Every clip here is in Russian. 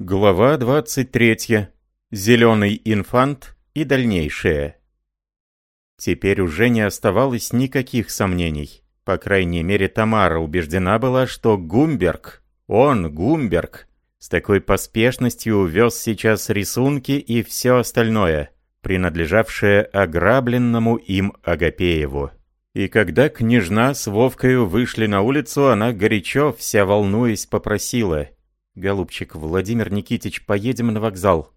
Глава 23. Зеленый инфант и дальнейшее. Теперь уже не оставалось никаких сомнений. По крайней мере, Тамара убеждена была, что Гумберг, он, Гумберг, с такой поспешностью увез сейчас рисунки и все остальное, принадлежавшее ограбленному им Агапееву. И когда княжна с Вовкою вышли на улицу, она горячо, вся волнуясь, попросила — «Голубчик, Владимир Никитич, поедем на вокзал.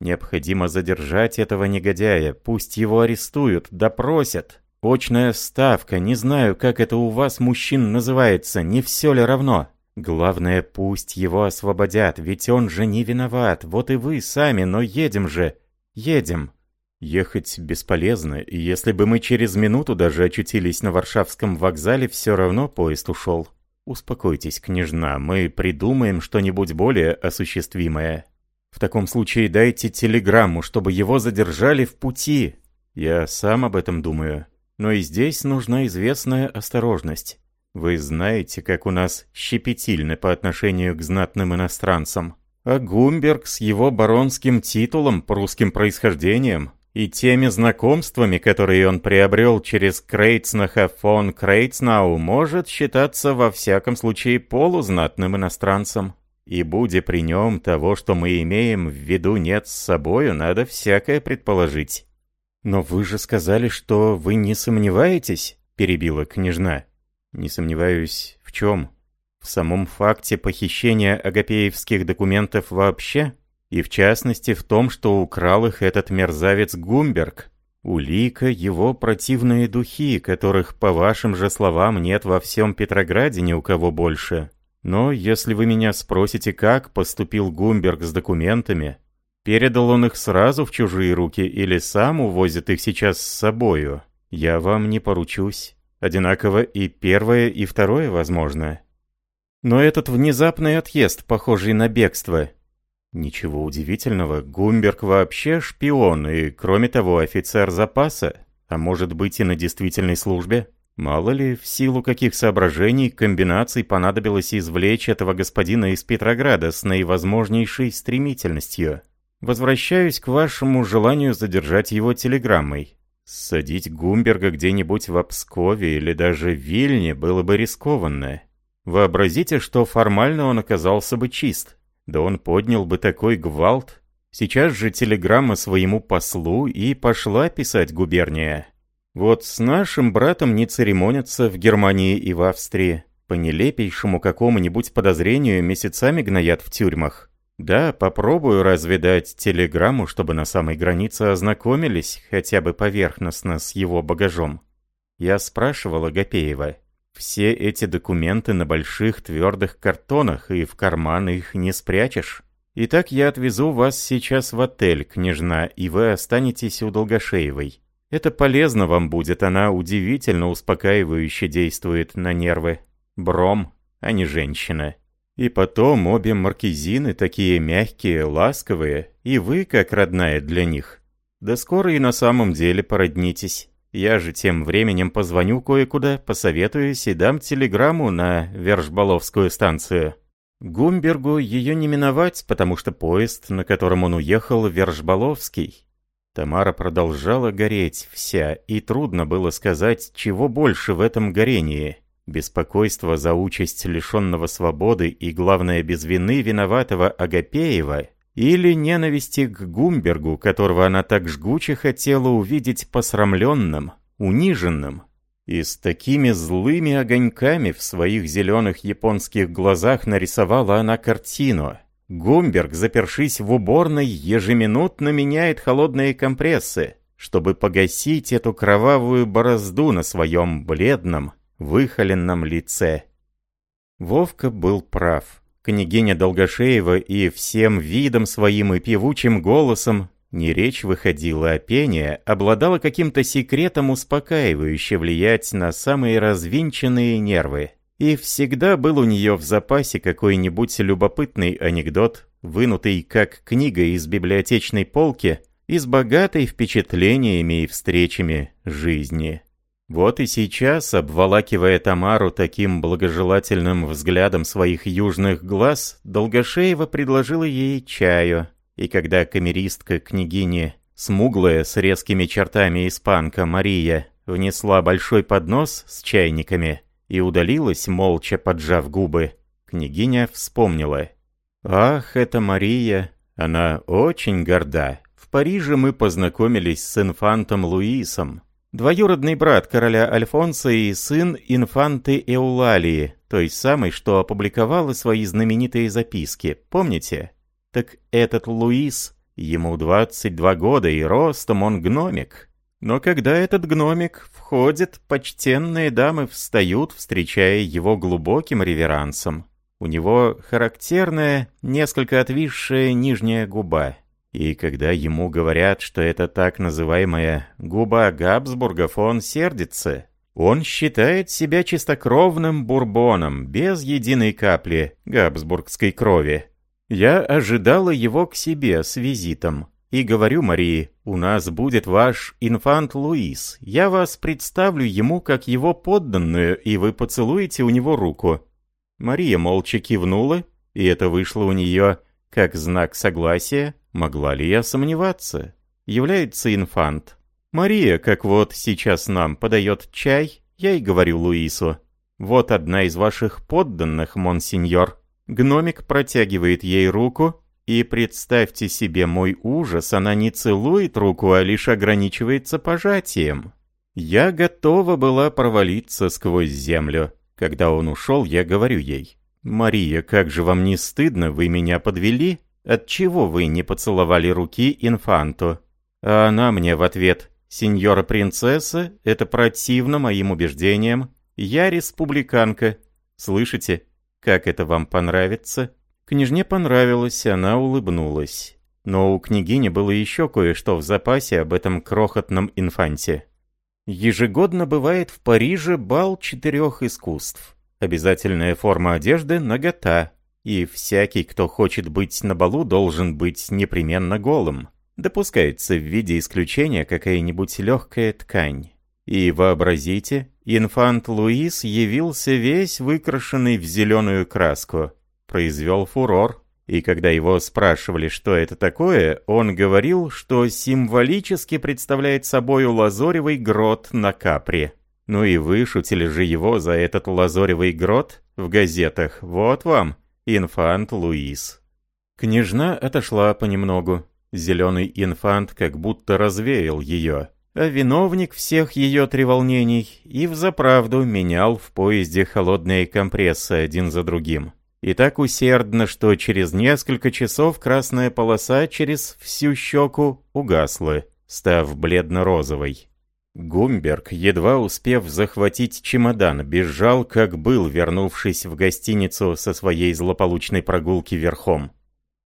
Необходимо задержать этого негодяя, пусть его арестуют, допросят. Очная ставка, не знаю, как это у вас, мужчин, называется, не все ли равно? Главное, пусть его освободят, ведь он же не виноват, вот и вы сами, но едем же, едем». Ехать бесполезно, и если бы мы через минуту даже очутились на Варшавском вокзале, все равно поезд ушел. «Успокойтесь, княжна, мы придумаем что-нибудь более осуществимое. В таком случае дайте телеграмму, чтобы его задержали в пути. Я сам об этом думаю. Но и здесь нужна известная осторожность. Вы знаете, как у нас щепетильны по отношению к знатным иностранцам. А Гумберг с его баронским титулом, прусским происхождением, и теми знакомствами, которые он приобрел через Крейцнаха фон Крейцнау, может считаться во всяком случае полузнатным иностранцем. И будя при нем того, что мы имеем в виду нет с собою, надо всякое предположить. «Но вы же сказали, что вы не сомневаетесь?» – перебила княжна. «Не сомневаюсь в чем? В самом факте похищения агапеевских документов вообще?» И в частности в том, что украл их этот мерзавец Гумберг. Улика — его противные духи, которых, по вашим же словам, нет во всем Петрограде ни у кого больше. Но если вы меня спросите, как поступил Гумберг с документами, передал он их сразу в чужие руки или сам увозит их сейчас с собою, я вам не поручусь. Одинаково и первое, и второе возможно. Но этот внезапный отъезд, похожий на бегство, Ничего удивительного, Гумберг вообще шпион и, кроме того, офицер запаса, а может быть и на действительной службе. Мало ли, в силу каких соображений, комбинаций понадобилось извлечь этого господина из Петрограда с наивозможнейшей стремительностью. Возвращаюсь к вашему желанию задержать его телеграммой. Садить Гумберга где-нибудь в Пскове или даже в Вильне было бы рискованно. Вообразите, что формально он оказался бы чист. Да он поднял бы такой гвалт. Сейчас же телеграмма своему послу и пошла писать губерния. Вот с нашим братом не церемонятся в Германии и в Австрии. По нелепейшему какому-нибудь подозрению месяцами гноят в тюрьмах. Да, попробую разве дать телеграмму, чтобы на самой границе ознакомились, хотя бы поверхностно, с его багажом. Я спрашивала Гапеева. Все эти документы на больших твердых картонах, и в карман их не спрячешь. Итак, я отвезу вас сейчас в отель, княжна, и вы останетесь у Долгошеевой. Это полезно вам будет, она удивительно успокаивающе действует на нервы. Бром, а не женщина. И потом обе маркизины такие мягкие, ласковые, и вы как родная для них. Да скоро и на самом деле породнитесь. Я же тем временем позвоню кое-куда, посоветуюсь и дам телеграмму на Вержболовскую станцию. Гумбергу ее не миновать, потому что поезд, на котором он уехал, Вержболовский. Тамара продолжала гореть вся, и трудно было сказать, чего больше в этом горении. Беспокойство за участь лишенного свободы и, главное, без вины виноватого Агапеева или ненависти к Гумбергу, которого она так жгуче хотела увидеть посрамленным, униженным. И с такими злыми огоньками в своих зеленых японских глазах нарисовала она картину. Гумберг, запершись в уборной, ежеминутно меняет холодные компрессы, чтобы погасить эту кровавую борозду на своем бледном, выхоленном лице. Вовка был прав. Княгиня Долгошеева и всем видом своим и певучим голосом, не речь выходила, а пение, обладала каким-то секретом успокаивающе влиять на самые развинченные нервы. И всегда был у нее в запасе какой-нибудь любопытный анекдот, вынутый как книга из библиотечной полки, и с богатой впечатлениями и встречами жизни. Вот и сейчас, обволакивая Тамару таким благожелательным взглядом своих южных глаз, Долгошеева предложила ей чаю. И когда камеристка княгини, смуглая с резкими чертами испанка Мария, внесла большой поднос с чайниками и удалилась, молча поджав губы, княгиня вспомнила. «Ах, это Мария! Она очень горда. В Париже мы познакомились с инфантом Луисом, Двоюродный брат короля Альфонса и сын инфанты Эулалии, той самой, что опубликовала свои знаменитые записки, помните? Так этот Луис, ему 22 года и ростом он гномик. Но когда этот гномик входит, почтенные дамы встают, встречая его глубоким реверансом. У него характерная, несколько отвисшая нижняя губа. И когда ему говорят, что это так называемая «губа Габсбургов», он сердится. Он считает себя чистокровным бурбоном, без единой капли габсбургской крови. Я ожидала его к себе с визитом. И говорю Марии, у нас будет ваш инфант Луис. Я вас представлю ему как его подданную, и вы поцелуете у него руку. Мария молча кивнула, и это вышло у нее как знак согласия, Могла ли я сомневаться? Является инфант. Мария, как вот сейчас нам подает чай, я и говорю Луису. Вот одна из ваших подданных, монсеньор. Гномик протягивает ей руку, и представьте себе мой ужас, она не целует руку, а лишь ограничивается пожатием. Я готова была провалиться сквозь землю. Когда он ушел, я говорю ей, «Мария, как же вам не стыдно, вы меня подвели?» Отчего вы не поцеловали руки инфанту? А она мне в ответ, сеньора принцесса, это противно моим убеждениям. Я республиканка. Слышите, как это вам понравится? Княжне понравилось, она улыбнулась. Но у княгини было еще кое-что в запасе об этом крохотном инфанте. Ежегодно бывает в Париже бал четырех искусств. Обязательная форма одежды – нагота, и всякий, кто хочет быть на балу, должен быть непременно голым. Допускается в виде исключения какая-нибудь легкая ткань. И вообразите, инфант Луис явился весь выкрашенный в зеленую краску. Произвел фурор. И когда его спрашивали, что это такое, он говорил, что символически представляет собой лазоревый грот на Капри. Ну и вышутили же его за этот лазоревый грот в газетах. Вот вам, Инфант Луис. Княжна отошла понемногу. Зеленый инфант как будто развеял ее, а виновник всех ее треволнений и взаправду менял в поезде холодные компрессы один за другим. И так усердно, что через несколько часов красная полоса через всю щеку угасла, став бледно-розовой. Гумберг, едва успев захватить чемодан, бежал, как был, вернувшись в гостиницу со своей злополучной прогулки верхом.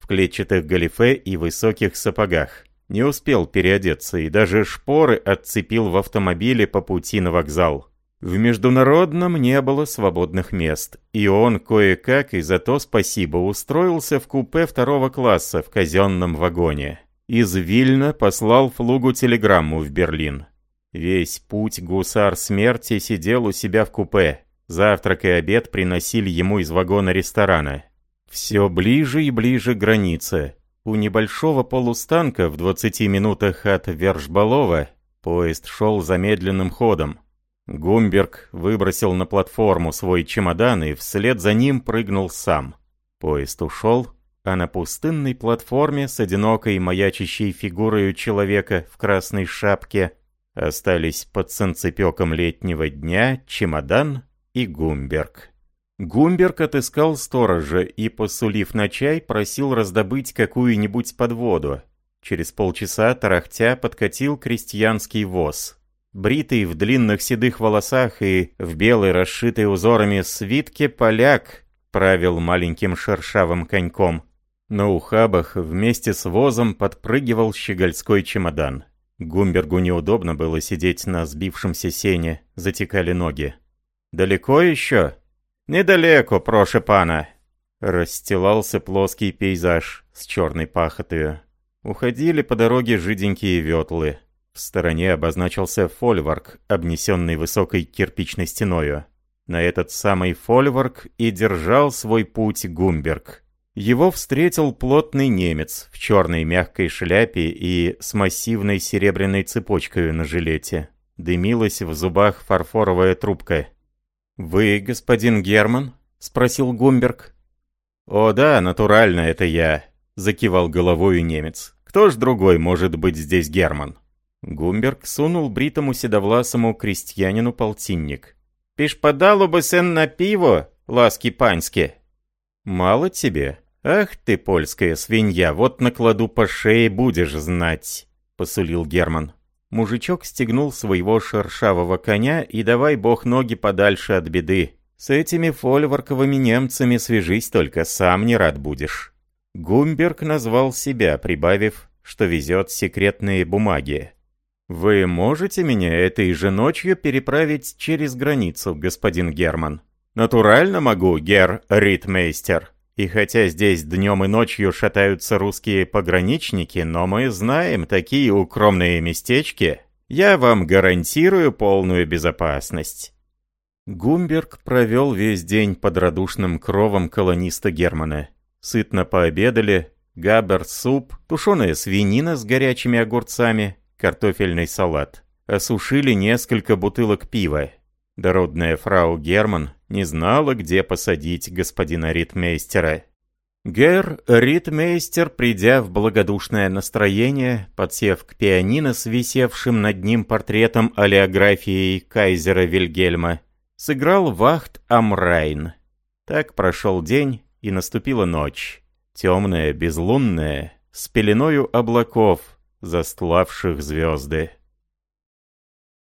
В клетчатых галифе и высоких сапогах. Не успел переодеться и даже шпоры отцепил в автомобиле по пути на вокзал. В международном не было свободных мест, и он кое-как и за то спасибо устроился в купе второго класса в казенном вагоне. Из Вильна послал флугу телеграмму в Берлин. Весь путь гусар смерти сидел у себя в купе. Завтрак и обед приносили ему из вагона ресторана. Все ближе и ближе граница. У небольшого полустанка в 20 минутах от Вержбалова поезд шел замедленным ходом. Гумберг выбросил на платформу свой чемодан и вслед за ним прыгнул сам. Поезд ушел, а на пустынной платформе с одинокой маячащей фигурой человека в красной шапке Остались под санцепёком летнего дня чемодан и Гумберг. Гумберг отыскал сторожа и, посулив на чай, просил раздобыть какую-нибудь подводу. Через полчаса тарахтя подкатил крестьянский воз. Бритый в длинных седых волосах и в белой расшитой узорами свитке поляк правил маленьким шершавым коньком. На ухабах вместе с возом подпрыгивал щегольской чемодан. Гумбергу неудобно было сидеть на сбившемся сене, затекали ноги. «Далеко еще?» «Недалеко, проше пана!» Расстилался плоский пейзаж с черной пахотою. Уходили по дороге жиденькие ветлы. В стороне обозначился фольварк, обнесенный высокой кирпичной стеною. На этот самый фольварк и держал свой путь Гумберг. Его встретил плотный немец в черной мягкой шляпе и с массивной серебряной цепочкой на жилете. Дымилась в зубах фарфоровая трубка. «Вы господин Герман?» — спросил Гумберг. «О да, натурально, это я», — закивал головой немец. «Кто ж другой может быть здесь Герман?» Гумберг сунул бритому седовласому крестьянину полтинник. «Пиш подало бы сен на пиво, ласки паньски». «Мало тебе? Ах ты, польская свинья, вот накладу по шее будешь знать», — посулил Герман. Мужичок стегнул своего шершавого коня и давай бог ноги подальше от беды. С этими фольворковыми немцами свяжись только, сам не рад будешь. Гумберг назвал себя, прибавив, что везет секретные бумаги. «Вы можете меня этой же ночью переправить через границу, господин Герман?» «Натурально могу, гер Ритмейстер. И хотя здесь днем и ночью шатаются русские пограничники, но мы знаем такие укромные местечки. Я вам гарантирую полную безопасность». Гумберг провел весь день под радушным кровом колониста Германа. Сытно пообедали, габер-суп, тушеная свинина с горячими огурцами, картофельный салат. Осушили несколько бутылок пива. Дородная фрау Герман не знала, где посадить господина Ритмейстера. Гер Ритмейстер, придя в благодушное настроение, подсев к пианино с висевшим над ним портретом олеографией кайзера Вильгельма, сыграл вахт Амрайн. Так прошел день, и наступила ночь. Темная, безлунная, с пеленою облаков, застлавших звезды.